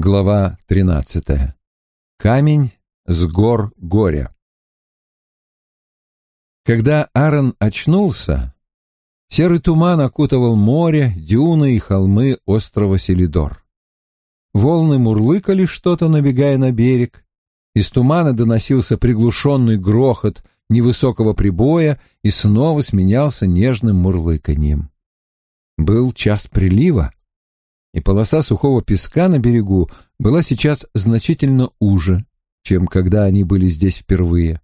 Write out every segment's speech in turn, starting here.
Глава 13. Камень с гор горя. Когда Аарон очнулся, серый туман окутывал море, дюны и холмы острова Селидор. Волны мурлыкали что-то, набегая на берег. Из тумана доносился приглушенный грохот невысокого прибоя и снова сменялся нежным мурлыканьем. Был час прилива, и полоса сухого песка на берегу была сейчас значительно уже, чем когда они были здесь впервые.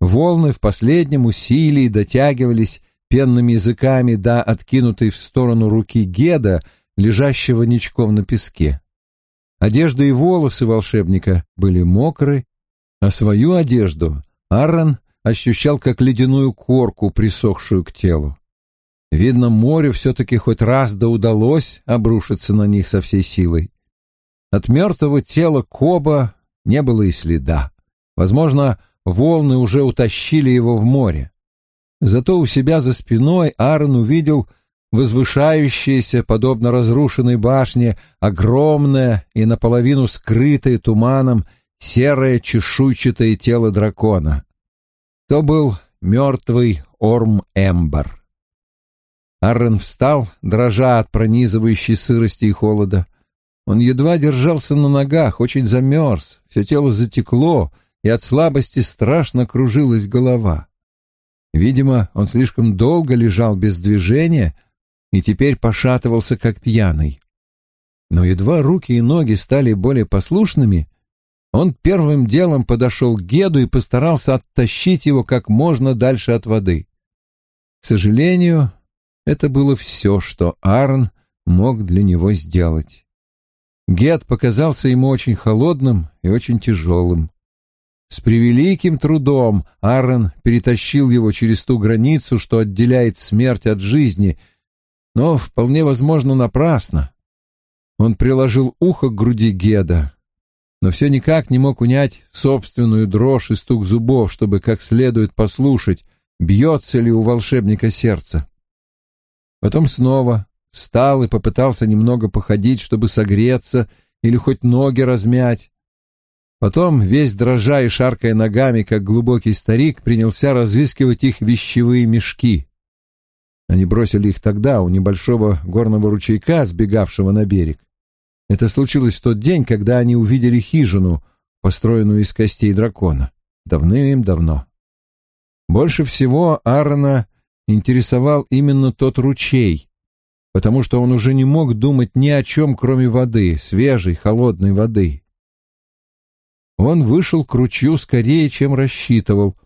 Волны в последнем усилии дотягивались пенными языками до откинутой в сторону руки Геда, лежащего ничком на песке. Одежда и волосы волшебника были мокры, а свою одежду Аарон ощущал как ледяную корку, присохшую к телу. Видно, морю все-таки хоть раз да удалось обрушиться на них со всей силой. От мертвого тела Коба не было и следа. Возможно, волны уже утащили его в море. Зато у себя за спиной Аарон увидел возвышающееся, подобно разрушенной башне, огромное и наполовину скрытое туманом серое чешуйчатое тело дракона. То был мертвый Орм-Эмбер. Аррен встал, дрожа от пронизывающей сырости и холода. Он едва держался на ногах, очень замерз, все тело затекло, и от слабости страшно кружилась голова. Видимо, он слишком долго лежал без движения и теперь пошатывался, как пьяный. Но едва руки и ноги стали более послушными, он первым делом подошел к Геду и постарался оттащить его как можно дальше от воды. К сожалению, это было все, что Арн мог для него сделать. Гет показался ему очень холодным и очень тяжелым. С превеликим трудом Аарон перетащил его через ту границу, что отделяет смерть от жизни, но вполне возможно напрасно. Он приложил ухо к груди Геда, но все никак не мог унять собственную дрожь и стук зубов, чтобы как следует послушать, бьется ли у волшебника сердце. Потом снова встал и попытался немного походить, чтобы согреться или хоть ноги размять. Потом, весь дрожа и шаркая ногами, как глубокий старик, принялся разыскивать их вещевые мешки. Они бросили их тогда у небольшого горного ручейка, сбегавшего на берег. Это случилось в тот день, когда они увидели хижину, построенную из костей дракона. Давным-давно. Больше всего Аарона интересовал именно тот ручей, потому что он уже не мог думать ни о чем, кроме воды, свежей, холодной воды. Он вышел к ручью скорее, чем рассчитывал,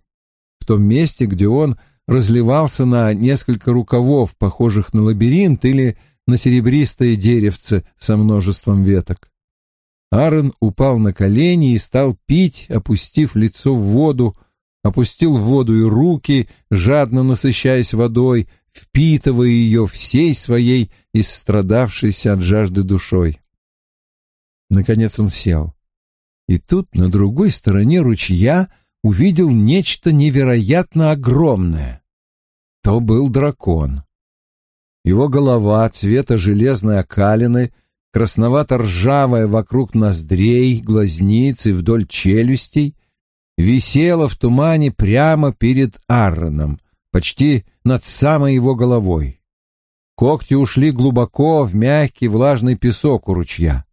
в том месте, где он разливался на несколько рукавов, похожих на лабиринт или на серебристое деревце со множеством веток. Аарон упал на колени и стал пить, опустив лицо в воду, опустил в воду и руки, жадно насыщаясь водой, впитывая ее всей своей истрадавшейся от жажды душой. Наконец он сел. И тут на другой стороне ручья увидел нечто невероятно огромное. То был дракон. Его голова цвета железной окалины, красновато-ржавая вокруг ноздрей, глазниц и вдоль челюстей — висела в тумане прямо перед Арроном, почти над самой его головой. Когти ушли глубоко в мягкий влажный песок у ручья.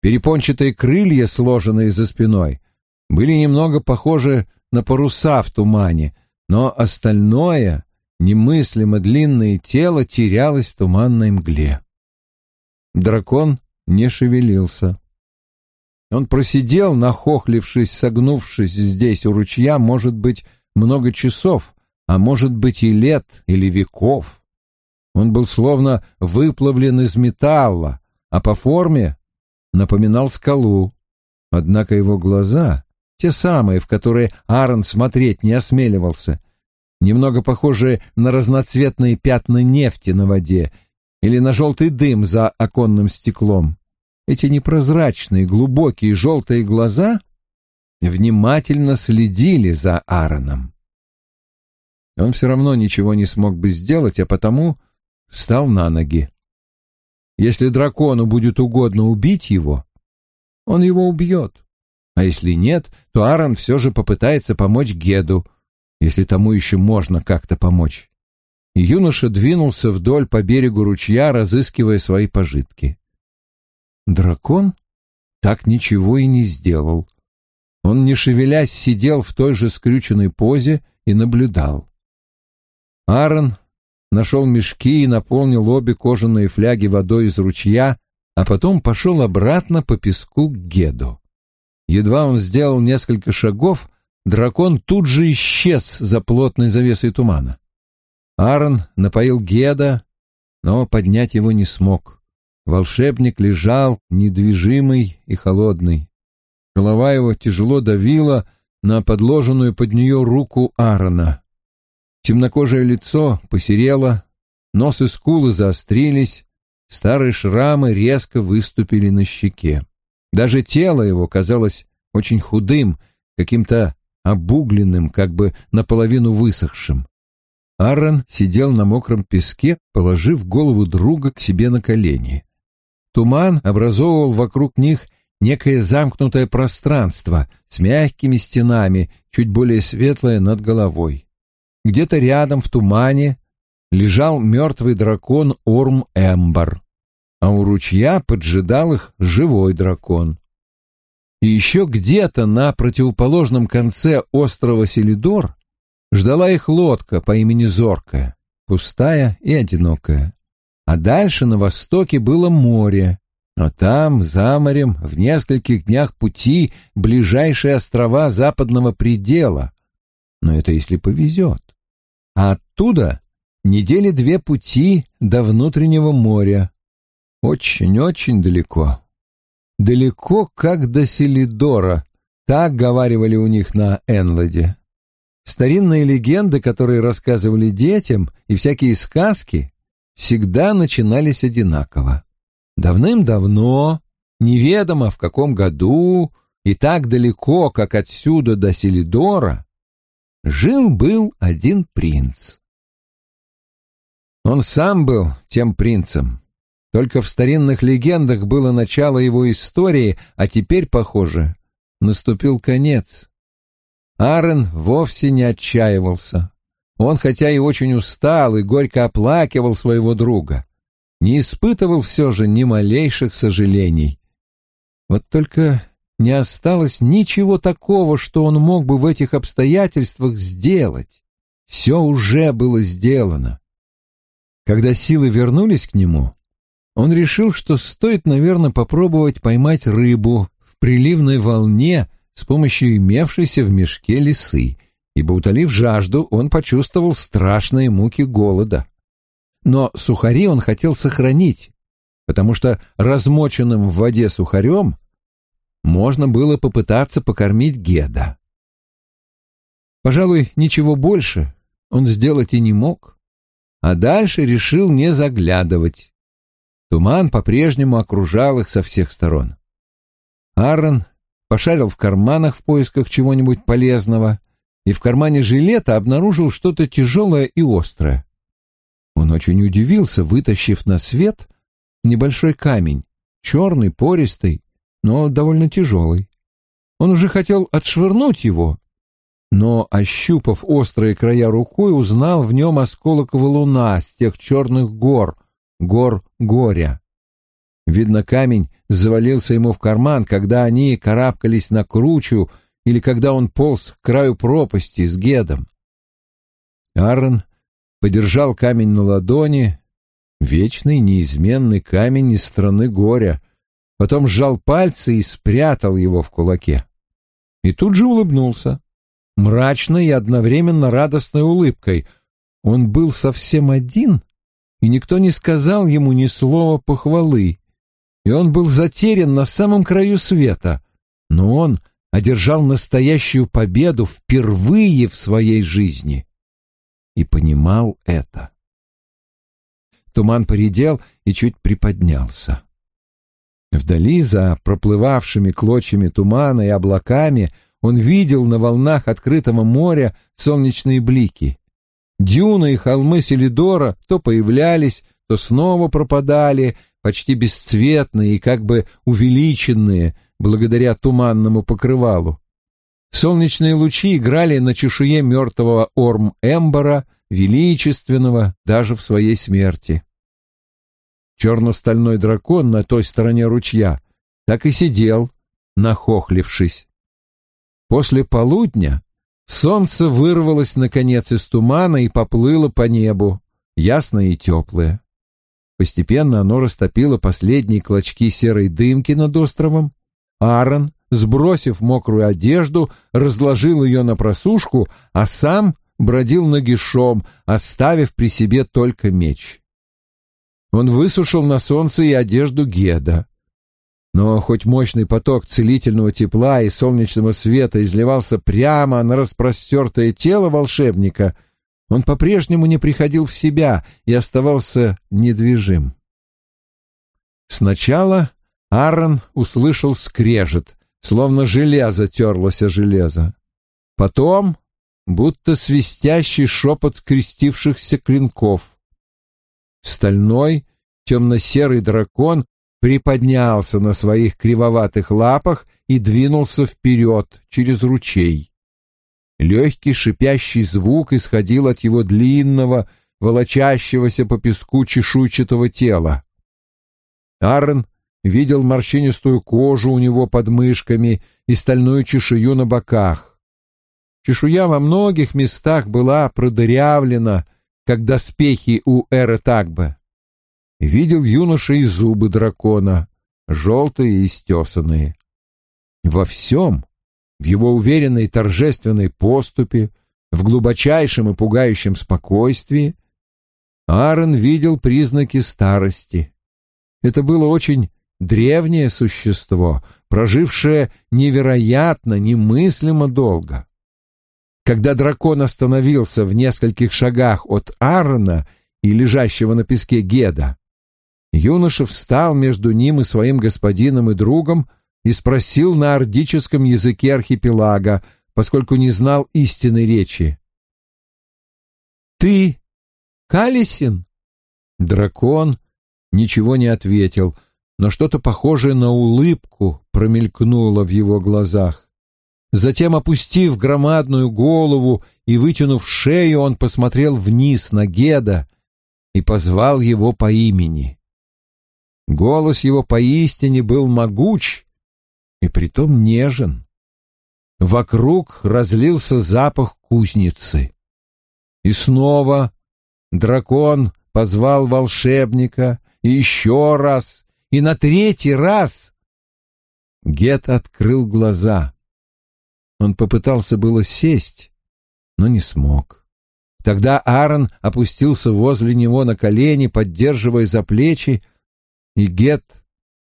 Перепончатые крылья, сложенные за спиной, были немного похожи на паруса в тумане, но остальное, немыслимо длинное тело, терялось в туманной мгле. Дракон не шевелился. Он просидел, нахохлившись, согнувшись здесь у ручья, может быть, много часов, а может быть и лет или веков. Он был словно выплавлен из металла, а по форме напоминал скалу. Однако его глаза, те самые, в которые Аарон смотреть не осмеливался, немного похожие на разноцветные пятна нефти на воде или на желтый дым за оконным стеклом, эти непрозрачные, глубокие желтые глаза внимательно следили за Аароном. Он все равно ничего не смог бы сделать, а потому встал на ноги. Если дракону будет угодно убить его, он его убьет. А если нет, то Аарон все же попытается помочь Геду, если тому еще можно как-то помочь. Юноша двинулся вдоль по берегу ручья, разыскивая свои пожитки. Дракон так ничего и не сделал. Он, не шевелясь, сидел в той же скрюченной позе и наблюдал. Аарон нашел мешки и наполнил обе кожаные фляги водой из ручья, а потом пошел обратно по песку к Геду. Едва он сделал несколько шагов, дракон тут же исчез за плотной завесой тумана. Аарон напоил Геда, но поднять его не смог. Волшебник лежал, недвижимый и холодный. Голова его тяжело давила на подложенную под нее руку Аарона. Темнокожее лицо посерело, нос и скулы заострились, старые шрамы резко выступили на щеке. Даже тело его казалось очень худым, каким-то обугленным, как бы наполовину высохшим. Аарон сидел на мокром песке, положив голову друга к себе на колени. Туман образовывал вокруг них некое замкнутое пространство с мягкими стенами, чуть более светлое над головой. Где-то рядом в тумане лежал мертвый дракон Орм Эмбар, а у ручья поджидал их живой дракон. И еще где-то на противоположном конце острова Селидор ждала их лодка по имени Зоркая, пустая и одинокая. А дальше на востоке было море, но там, за морем, в нескольких днях пути, ближайшие острова западного предела. Но это если повезет а оттуда недели две пути до внутреннего моря. Очень-очень далеко. Далеко, как до Селидора, так говаривали у них на Энладе. Старинные легенды, которые рассказывали детям, и всякие сказки всегда начинались одинаково. Давным-давно, неведомо в каком году, и так далеко, как отсюда до Селидора, Жил-был один принц. Он сам был тем принцем. Только в старинных легендах было начало его истории, а теперь, похоже, наступил конец. Аарон вовсе не отчаивался. Он, хотя и очень устал и горько оплакивал своего друга, не испытывал все же ни малейших сожалений. Вот только не осталось ничего такого, что он мог бы в этих обстоятельствах сделать. Все уже было сделано. Когда силы вернулись к нему, он решил, что стоит, наверное, попробовать поймать рыбу в приливной волне с помощью имевшейся в мешке лисы, ибо, утолив жажду, он почувствовал страшные муки голода. Но сухари он хотел сохранить, потому что размоченным в воде сухарем можно было попытаться покормить Геда. Пожалуй, ничего больше он сделать и не мог, а дальше решил не заглядывать. Туман по-прежнему окружал их со всех сторон. Аарон пошарил в карманах в поисках чего-нибудь полезного и в кармане жилета обнаружил что-то тяжелое и острое. Он очень удивился, вытащив на свет небольшой камень, черный, пористый, но довольно тяжелый. Он уже хотел отшвырнуть его, но, ощупав острые края рукой, узнал в нем осколок валуна с тех черных гор, гор горя. Видно, камень завалился ему в карман, когда они карабкались на кручу или когда он полз к краю пропасти с Гедом. Аарон подержал камень на ладони, вечный неизменный камень из страны горя, потом сжал пальцы и спрятал его в кулаке. И тут же улыбнулся, мрачной и одновременно радостной улыбкой. Он был совсем один, и никто не сказал ему ни слова похвалы, и он был затерян на самом краю света, но он одержал настоящую победу впервые в своей жизни и понимал это. Туман поредел и чуть приподнялся. Вдали, за проплывавшими клочьями тумана и облаками, он видел на волнах открытого моря солнечные блики. Дюны и холмы Селидора то появлялись, то снова пропадали, почти бесцветные и как бы увеличенные, благодаря туманному покрывалу. Солнечные лучи играли на чешуе мертвого Орм-Эмбора, величественного даже в своей смерти. Черно-стальной дракон на той стороне ручья так и сидел, нахохлившись. После полудня солнце вырвалось наконец из тумана и поплыло по небу, ясное и теплое. Постепенно оно растопило последние клочки серой дымки над островом. Аарон, сбросив мокрую одежду, разложил ее на просушку, а сам бродил нагишом, оставив при себе только меч. Он высушил на солнце и одежду Геда. Но хоть мощный поток целительного тепла и солнечного света изливался прямо на распростертое тело волшебника, он по-прежнему не приходил в себя и оставался недвижим. Сначала Аарон услышал скрежет, словно железо терлось о железо. Потом будто свистящий шепот скрестившихся клинков. Стальной темно-серый дракон приподнялся на своих кривоватых лапах и двинулся вперед через ручей. Легкий шипящий звук исходил от его длинного, волочащегося по песку чешуйчатого тела. Аарон видел морщинистую кожу у него под мышками и стальную чешую на боках. Чешуя во многих местах была продырявлена, как доспехи у Эры Тагбе. Видел юноша и зубы дракона, желтые и стесанные. Во всем, в его уверенной торжественной поступе, в глубочайшем и пугающем спокойствии, Аарон видел признаки старости. Это было очень древнее существо, прожившее невероятно, немыслимо долго. Когда дракон остановился в нескольких шагах от Аарона и лежащего на песке Геда, юноша встал между ним и своим господином и другом и спросил на ордическом языке архипелага, поскольку не знал истинной речи. «Ты Калисин?» Дракон ничего не ответил, но что-то похожее на улыбку промелькнуло в его глазах. Затем, опустив громадную голову и вытянув шею, он посмотрел вниз на Геда и позвал его по имени. Голос его поистине был могуч и притом нежен. Вокруг разлился запах кузницы. И снова дракон позвал волшебника, и еще раз, и на третий раз. Гет открыл глаза. Он попытался было сесть, но не смог. Тогда Аарон опустился возле него на колени, поддерживая за плечи, и Гет,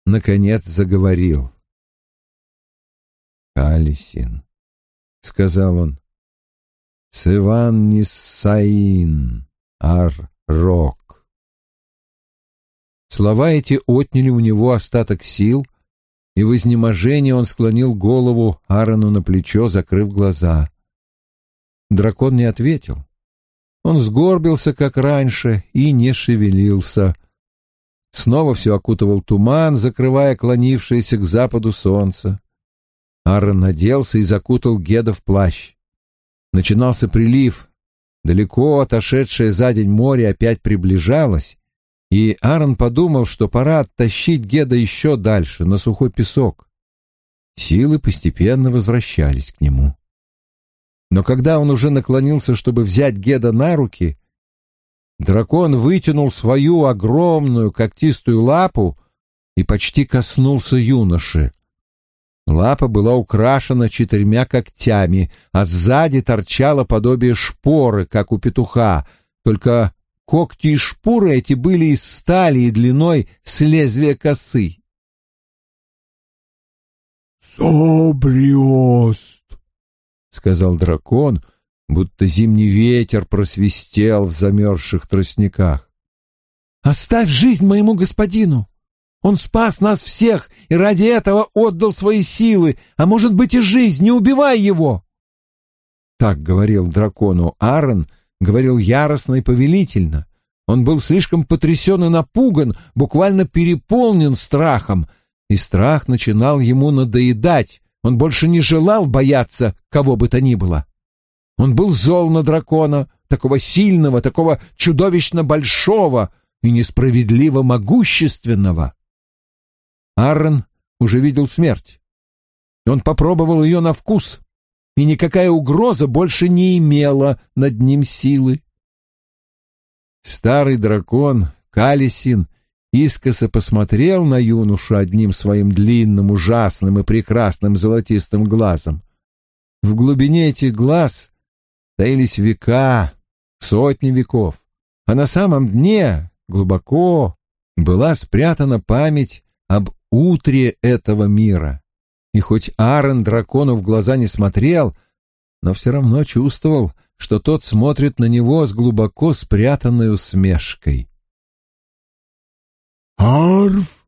наконец, заговорил. «Алисин», — сказал он, — «Сыван Ниссаин, Ар-Рок». Слова эти отняли у него остаток сил, и в изнеможении он склонил голову Аарону на плечо, закрыв глаза. Дракон не ответил. Он сгорбился, как раньше, и не шевелился. Снова все окутывал туман, закрывая клонившееся к западу солнце. Аарон наделся и закутал Геда в плащ. Начинался прилив. Далеко отошедшее за день море опять приближалось, и Аарон подумал, что пора оттащить Геда еще дальше, на сухой песок. Силы постепенно возвращались к нему. Но когда он уже наклонился, чтобы взять Геда на руки, дракон вытянул свою огромную когтистую лапу и почти коснулся юноши. Лапа была украшена четырьмя когтями, а сзади торчало подобие шпоры, как у петуха, только Когти и шпоры эти были из стали и длиной с лезвия косы. «Собриост!» — сказал дракон, будто зимний ветер просвистел в замерзших тростниках. «Оставь жизнь моему господину! Он спас нас всех и ради этого отдал свои силы, а может быть и жизнь, не убивай его!» Так говорил дракону Аарон, — говорил яростно и повелительно. Он был слишком потрясен и напуган, буквально переполнен страхом, и страх начинал ему надоедать. Он больше не желал бояться кого бы то ни было. Он был зол на дракона, такого сильного, такого чудовищно большого и несправедливо могущественного. Аарон уже видел смерть. Он попробовал ее на вкус, и никакая угроза больше не имела над ним силы. Старый дракон, Калисин, искоса посмотрел на юношу одним своим длинным, ужасным и прекрасным золотистым глазом. В глубине этих глаз таились века, сотни веков, а на самом дне, глубоко, была спрятана память об утре этого мира. И хоть Аарон дракону в глаза не смотрел, но все равно чувствовал, что тот смотрит на него с глубоко спрятанной усмешкой. «Арв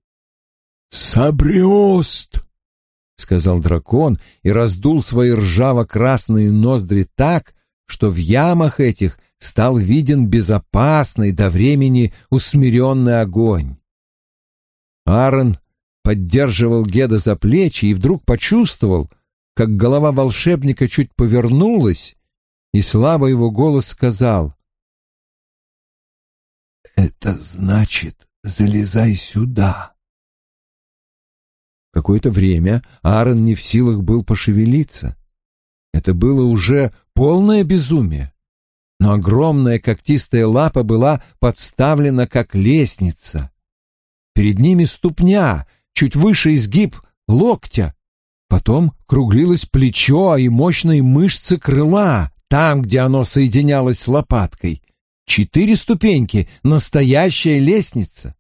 Сабриост!» — сказал дракон и раздул свои ржаво-красные ноздри так, что в ямах этих стал виден безопасный до времени усмиренный огонь. Аарон поддерживал Геда за плечи и вдруг почувствовал, как голова волшебника чуть повернулась, и слабо его голос сказал «Это значит, залезай сюда». Какое-то время Аарон не в силах был пошевелиться. Это было уже полное безумие. Но огромная когтистая лапа была подставлена как лестница. Перед ними ступня, чуть выше изгиб локтя. Потом круглилось плечо и мощные мышцы крыла, там, где оно соединялось с лопаткой. Четыре ступеньки, настоящая лестница.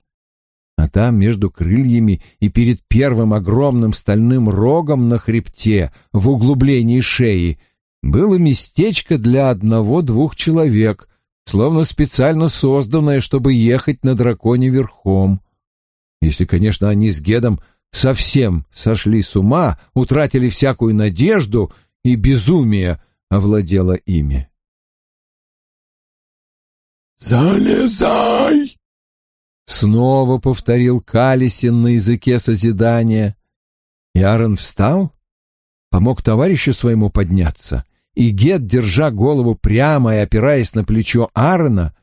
А там, между крыльями и перед первым огромным стальным рогом на хребте, в углублении шеи, было местечко для одного-двух человек, словно специально созданное, чтобы ехать на драконе верхом. Если, конечно, они с Гедом совсем сошли с ума, утратили всякую надежду, и безумие овладело ими. «Залезай!» Снова повторил Калисин на языке созидания. И Аарон встал, помог товарищу своему подняться, и Гет, держа голову прямо и опираясь на плечо Аарона,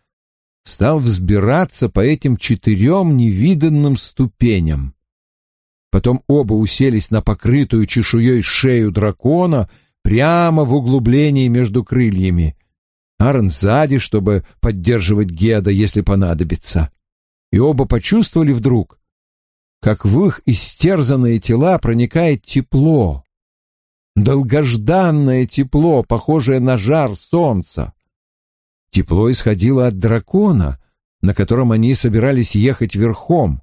стал взбираться по этим четырем невиданным ступеням. Потом оба уселись на покрытую чешуей шею дракона прямо в углублении между крыльями. Аарон сзади, чтобы поддерживать Геда, если понадобится. И оба почувствовали вдруг, как в их истерзанные тела проникает тепло. Долгожданное тепло, похожее на жар солнца. Тепло исходило от дракона, на котором они собирались ехать верхом.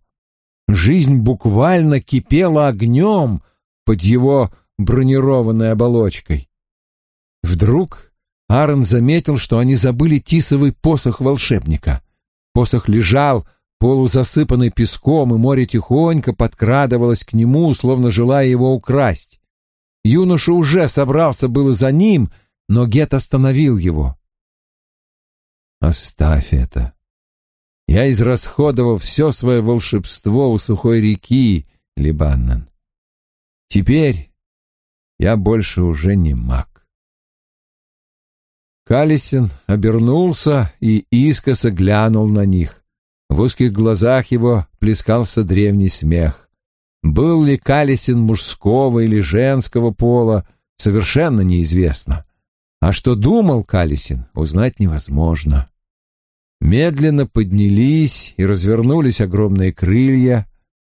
Жизнь буквально кипела огнем под его бронированной оболочкой. Вдруг Аарон заметил, что они забыли тисовый посох волшебника. Посох лежал, полузасыпанный песком, и море тихонько подкрадывалось к нему, словно желая его украсть. Юноша уже собрался было за ним, но Гет остановил его. Оставь это. Я израсходовал все свое волшебство у сухой реки, Либаннан. Теперь я больше уже не маг. Калисин обернулся и искоса глянул на них. В узких глазах его плескался древний смех. Был ли Калисин мужского или женского пола, совершенно неизвестно. А что думал Калисин, узнать невозможно. Медленно поднялись и развернулись огромные крылья.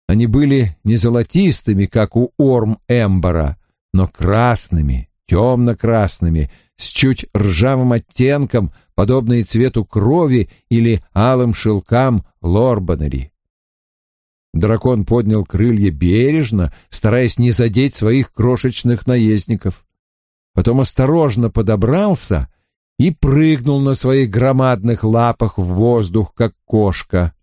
Они были не золотистыми, как у Орм-Эмбора, но красными, темно-красными, с чуть ржавым оттенком, подобные цвету крови или алым шелкам лорбанери. Дракон поднял крылья бережно, стараясь не задеть своих крошечных наездников. Потом осторожно подобрался — и прыгнул на своих громадных лапах в воздух, как кошка.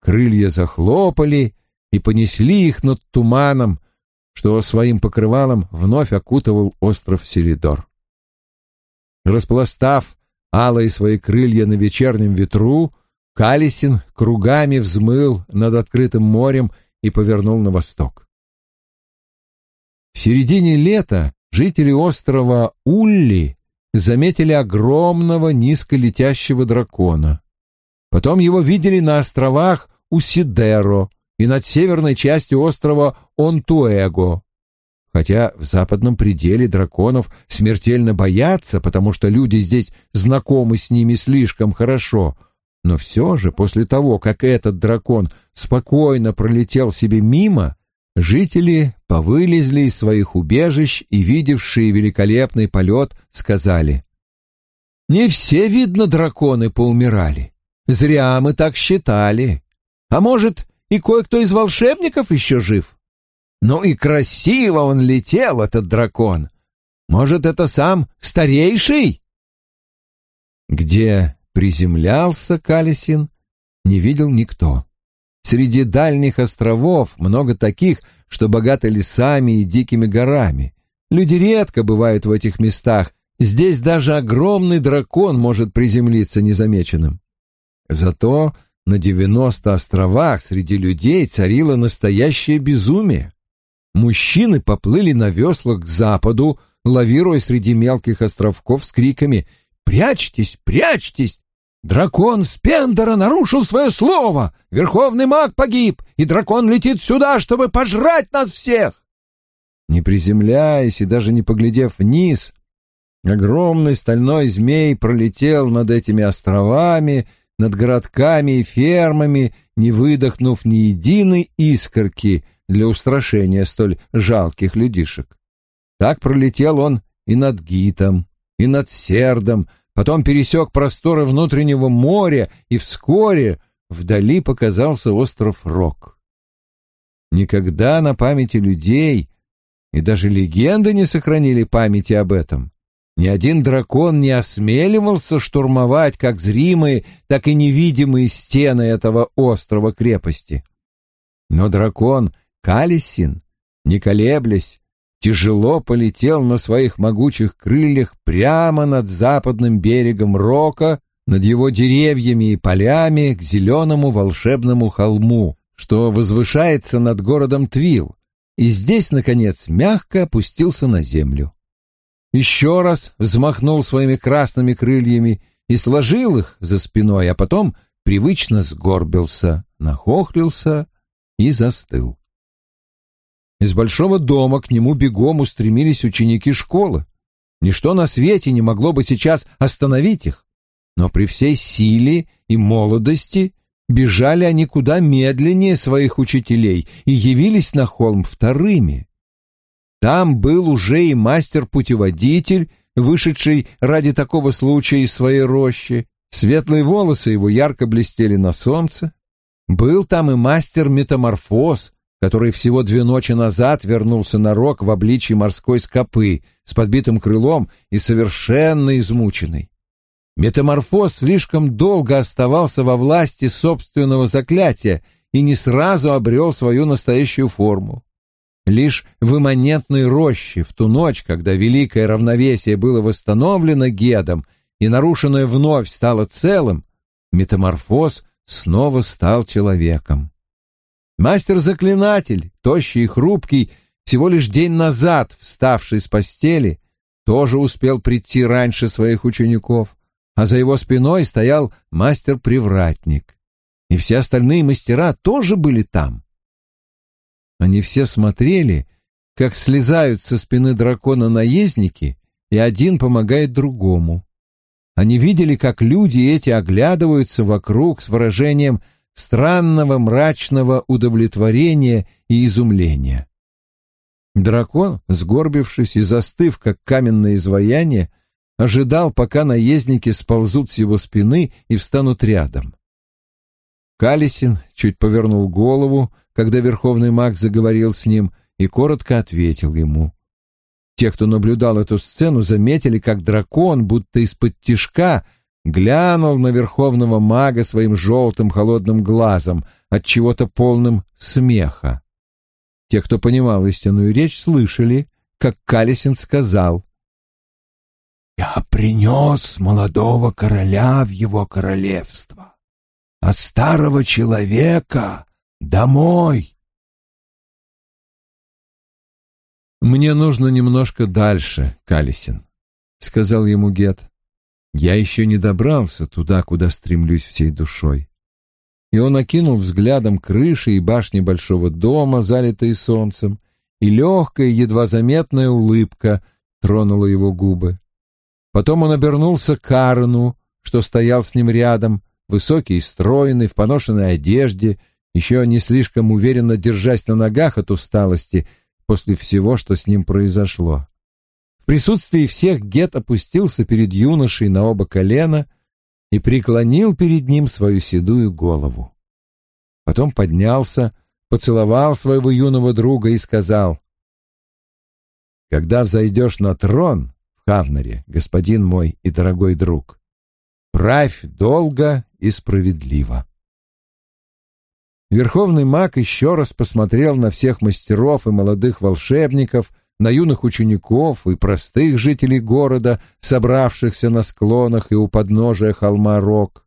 Крылья захлопали и понесли их над туманом, что своим покрывалом вновь окутывал остров Селидор. Распластав алые свои крылья на вечернем ветру, Калисин кругами взмыл над открытым морем и повернул на восток. В середине лета жители острова Улли заметили огромного низколетящего дракона. Потом его видели на островах Усидеро и над северной частью острова Онтуэго. Хотя в западном пределе драконов смертельно боятся, потому что люди здесь знакомы с ними слишком хорошо, но все же после того, как этот дракон спокойно пролетел себе мимо, жители повылезли из своих убежищ и, видевшие великолепный полет, сказали, «Не все, видно, драконы поумирали. Зря мы так считали. А может, и кое-кто из волшебников еще жив?» Ну и красиво он летел, этот дракон. Может, это сам старейший? Где приземлялся Калисин, не видел никто. Среди дальних островов много таких, что богаты лесами и дикими горами. Люди редко бывают в этих местах. Здесь даже огромный дракон может приземлиться незамеченным. Зато на девяносто островах среди людей царило настоящее безумие. Мужчины поплыли на веслах к западу, лавируя среди мелких островков с криками «Прячьтесь! Прячьтесь! Дракон Спендера нарушил свое слово! Верховный маг погиб, и дракон летит сюда, чтобы пожрать нас всех!» Не приземляясь и даже не поглядев вниз, огромный стальной змей пролетел над этими островами, над городками и фермами, не выдохнув ни единой искорки для устрашения столь жалких людишек. Так пролетел он и над Гитом, и над Сердом, потом пересек просторы внутреннего моря, и вскоре вдали показался остров Рок. Никогда на памяти людей и даже легенды не сохранили памяти об этом. Ни один дракон не осмеливался штурмовать как зримые, так и невидимые стены этого острова-крепости. Но дракон Калисин, не колеблясь, тяжело полетел на своих могучих крыльях прямо над западным берегом Рока, над его деревьями и полями к зеленому волшебному холму, что возвышается над городом Твил, и здесь, наконец, мягко опустился на землю. Еще раз взмахнул своими красными крыльями и сложил их за спиной, а потом привычно сгорбился, нахохлился и застыл. Из большого дома к нему бегом устремились ученики школы. Ничто на свете не могло бы сейчас остановить их. Но при всей силе и молодости бежали они куда медленнее своих учителей и явились на холм вторыми. Там был уже и мастер-путеводитель, вышедший ради такого случая из своей рощи. Светлые волосы его ярко блестели на солнце. Был там и мастер-метаморфоз, который всего две ночи назад вернулся на рог в обличье морской скопы с подбитым крылом и совершенно измученный. Метаморфоз слишком долго оставался во власти собственного заклятия и не сразу обрел свою настоящую форму. Лишь в имманентной роще в ту ночь, когда великое равновесие было восстановлено Гедом и нарушенное вновь стало целым, метаморфоз снова стал человеком. Мастер-заклинатель, тощий и хрупкий, всего лишь день назад вставший с постели, тоже успел прийти раньше своих учеников, а за его спиной стоял мастер-привратник. И все остальные мастера тоже были там. Они все смотрели, как слезают со спины дракона наездники, и один помогает другому. Они видели, как люди эти оглядываются вокруг с выражением странного мрачного удовлетворения и изумления. Дракон, сгорбившись и застыв, как каменное изваяние, ожидал, пока наездники сползут с его спины и встанут рядом. Калисин чуть повернул голову, когда верховный маг заговорил с ним, и коротко ответил ему. Те, кто наблюдал эту сцену, заметили, как дракон, будто из-под тишка, глянул на верховного мага своим желтым холодным глазом, от чего-то полным смеха. Те, кто понимал истинную речь, слышали, как Калисин сказал «Я принес молодого короля в его королевство, а старого человека домой, «Мне нужно немножко дальше, Калисин», — сказал ему Гет. «Я еще не добрался туда, куда стремлюсь всей душой». И он окинул взглядом крыши и башни большого дома, залитые солнцем, и легкая, едва заметная улыбка тронула его губы. Потом он обернулся к Карну, что стоял с ним рядом, высокий и стройный, в поношенной одежде, еще не слишком уверенно держась на ногах от усталости после всего, что с ним произошло. В присутствии всех Гет опустился перед юношей на оба колена и преклонил перед ним свою седую голову. Потом поднялся, поцеловал своего юного друга и сказал, «Когда взойдешь на трон в Хавнаре, господин мой и дорогой друг, правь долго и справедливо». Верховный маг еще раз посмотрел на всех мастеров и молодых волшебников, на юных учеников и простых жителей города, собравшихся на склонах и у подножия холма Рок.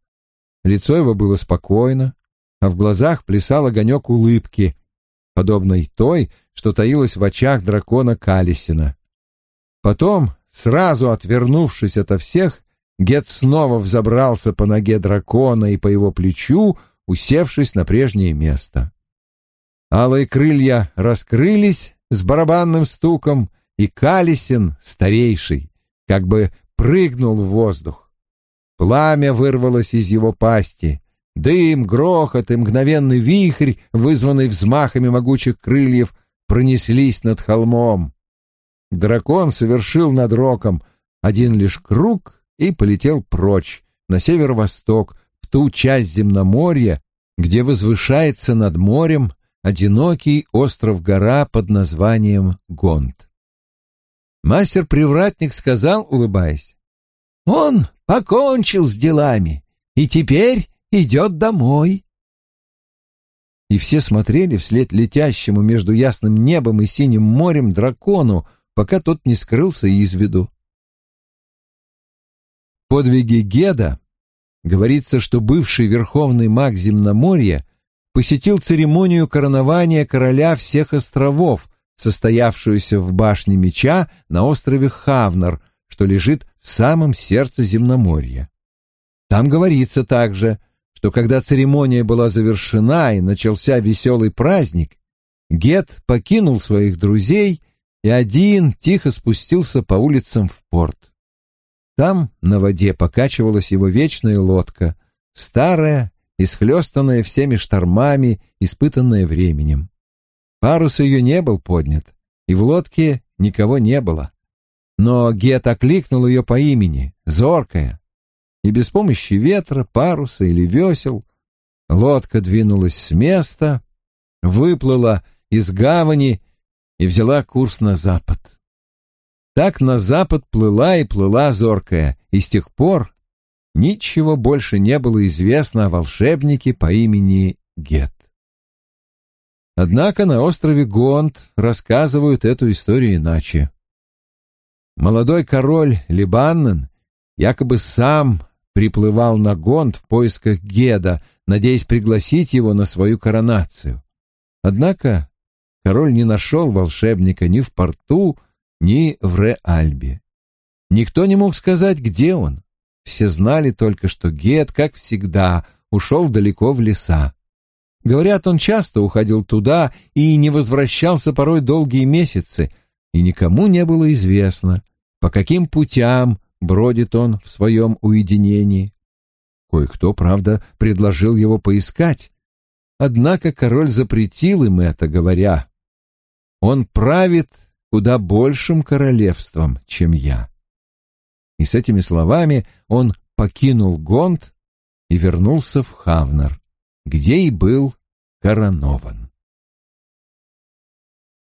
Лицо его было спокойно, а в глазах плясал огонек улыбки, подобной той, что таилась в очах дракона Калисина. Потом, сразу отвернувшись ото всех, Гет снова взобрался по ноге дракона и по его плечу, усевшись на прежнее место. Алые крылья раскрылись с барабанным стуком, и Калисин, старейший, как бы прыгнул в воздух. Пламя вырвалось из его пасти. Дым, грохот и мгновенный вихрь, вызванный взмахами могучих крыльев, пронеслись над холмом. Дракон совершил над роком один лишь круг и полетел прочь, на северо-восток, в ту часть земноморья, где возвышается над морем одинокий остров-гора под названием Гонт. Мастер-привратник сказал, улыбаясь, «Он покончил с делами и теперь идет домой». И все смотрели вслед летящему между ясным небом и синим морем дракону, пока тот не скрылся из виду. Подвиги Геда Говорится, что бывший верховный маг земноморья посетил церемонию коронования короля всех островов, состоявшуюся в башне меча на острове Хавнар, что лежит в самом сердце земноморья. Там говорится также, что когда церемония была завершена и начался веселый праздник, Гет покинул своих друзей и один тихо спустился по улицам в порт. Там на воде покачивалась его вечная лодка, старая, исхлестанная всеми штормами, испытанная временем. Парус ее не был поднят, и в лодке никого не было. Но Гет окликнул ее по имени, зоркая, и без помощи ветра, паруса или весел лодка двинулась с места, выплыла из гавани и взяла курс на запад. Так на запад плыла и плыла зоркая, и с тех пор ничего больше не было известно о волшебнике по имени Гет. Однако на острове Гонт рассказывают эту историю иначе. Молодой король Либаннен якобы сам приплывал на Гонт в поисках Геда, надеясь пригласить его на свою коронацию. Однако король не нашел волшебника ни в порту, ни в Ре-Альбе. Никто не мог сказать, где он. Все знали только, что Гет, как всегда, ушел далеко в леса. Говорят, он часто уходил туда и не возвращался порой долгие месяцы, и никому не было известно, по каким путям бродит он в своем уединении. Кое-кто, правда, предложил его поискать. Однако король запретил им это, говоря, «Он правит куда большим королевством, чем я. И с этими словами он покинул Гонт и вернулся в Хавнар, где и был коронован.